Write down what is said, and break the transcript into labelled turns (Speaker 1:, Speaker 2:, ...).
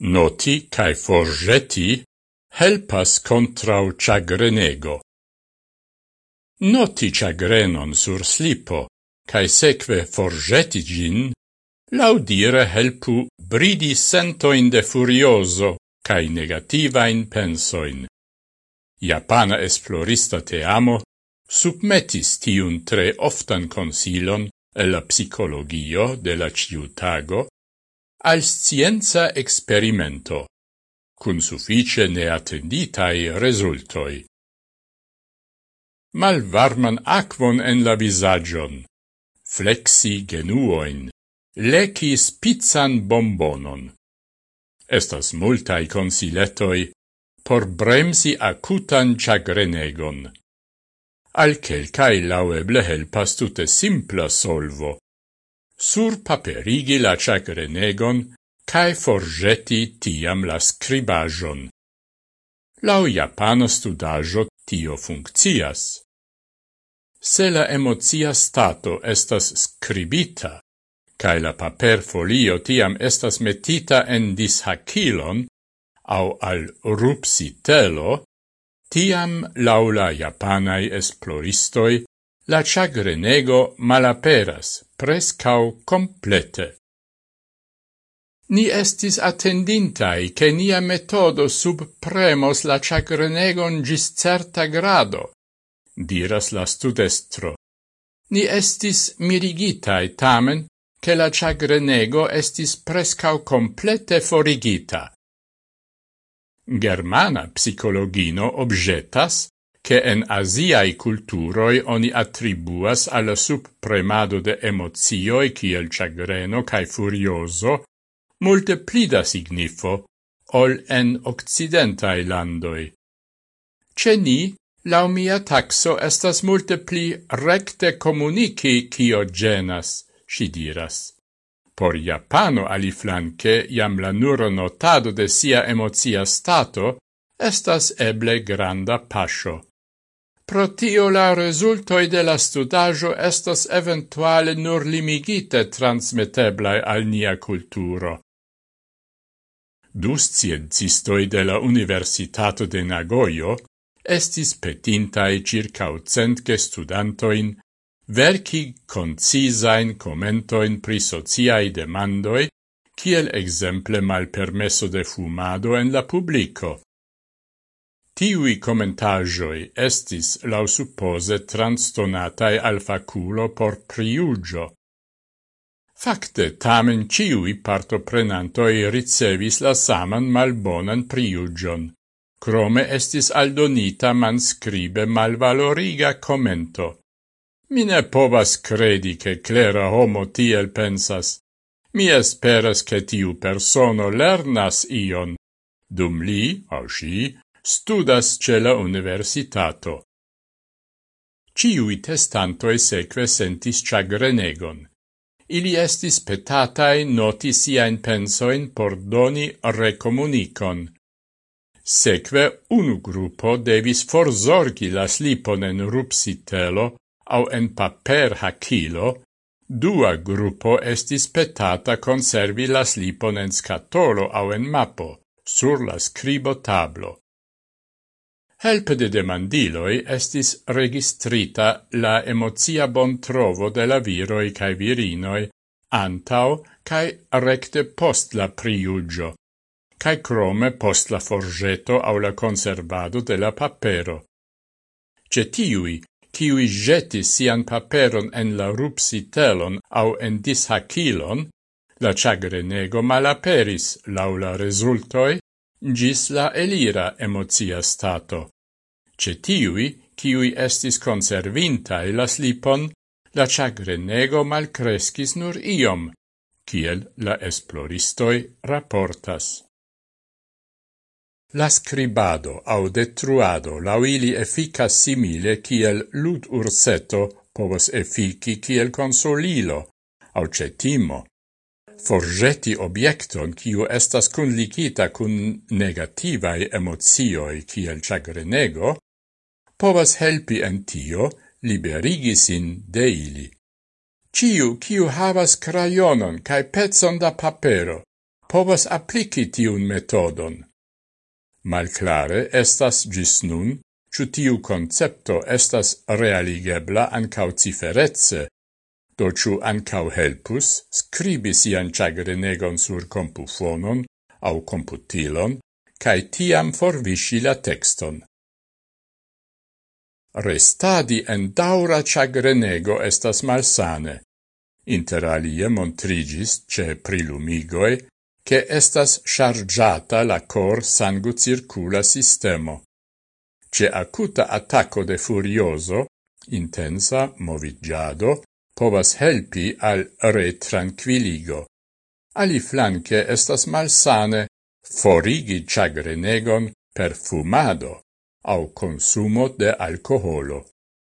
Speaker 1: Noti cae forgeti helpas contrau chagrenego. Noti chagrenon sur slipo, cae seque forgeti gin, laudire helpu bridi sentoin de furioso cae negativain pensoin. Japana esplorista te amo submetis tiun tre oftan consilon e la psicologio de la ciutago al scienza experimento, cun suffice neattenditai resultoi. Mal varman aquon en la visagion, flexi genuoin, leci spizzan bombonon. Estas multai consiletoi por bremsi acutan chagrenegon. Al quelcae laueble helpas tute simpla solvo sur paperigi la chacrenegon cae forgeti tiam la scribajon. Lau japana studajo tio funccias. Se la emozia stato estas scribita, cae la paper folio tiam estas metita en dishacilon, au al rupsitelo, tiam laula japanae esploristoi la chagrenego malaperas prescau complete. Ni estis attendintai che nia metodo subpremos la chagrenegon gis certa grado, diras la studestro. Ni estis mirigitai tamen, che la chagrenego estis prescau complete forigita. Germana psicologino objetas che en asiai culturoi oni attribuas al subpremado de emozioi kiel chagreno cae furioso multe plida signifo ol en occidentai landoi. Ce ni, lau mia taxo estas multe pli recte comunici cio genas, si diras. Por Japano aliflanque iam la nuro notado de sia emozia stato estas eble granda pascio. Pro tio la resultoi de la studajo estos eventuale nur limigite transmeteblai al nia culturo. Du sciencistoi de la Universitato de Nagoyo estis petintai circa centque studantoin verci concisain commentoin pri sociai demandoi, kiel exemple mal permesso de fumado en la publico, Tiui commentagioi estis lausuppose transtonatae al faculo por priugio. Fakte, tamen ciui partoprenantoi ricevis la saman malbonan priugion. Crome estis aldonita manscribe malvaloriga commento. Mine povas credi che clera homo tiel pensas. Mi esperas che tiu persono lernas ion. Dum li, au si, studas ce la universitato. Ciui testantoi seque sentis chagrenegon. Ili estis petatae noti siain pensoin por doni recomunicon. Seque unu gruppo devis forzorgi la slipon en rupsitelo au en paper hacilo, dua gruppo estis petata conservi la slipon en scatolo au en mapo, sur la scribo tablo. Helpe de demandiloi estis registrita la emozia bontrovo de la viroi cae virinoi antau cae recte post la priugio, cae crome post la forgeto au la conservado de la papero. Cetiui, kiui jetis sian paperon en la rupsitelon au en dishacilon, la chagrenego malaperis laula resultoi gis la elira emocia stato. Ce tiui, ciui estis conservintai la slipon, la chagrenego malcrescis nur iom, kiel la esploristoi raportas. La scribado au detruado lauili efficas simile kiel lut urseto povos effici kiel consolilo, au cetimo, forgeti obiecton kiu estas kunligita kun negativae emozioi kiel chagrenego, povas helpi en tio liberigi sin de ili. Ciu kiu havas crayonon cae pezon da papero, povas applici tiun metodon. Malclare estas gis nun, ciu tiu concepto estas realigebla ancau ciferezze, Dociu ancau helpus scribi sian chagrenegon sur compufonon au computilon, cae tiam forvisci la texton. Restadi en daura chagrenego estas malsane. Inter alie montrigis ce prilumigoi che estas chargiata la cor sangu circula sistemo. Ce acuta attacco de furioso, intensa movigiado, povas helpi al retranquiligo. Ali flanque estas malsane forigi chagrenegon per fumado au consumo de alcoholo.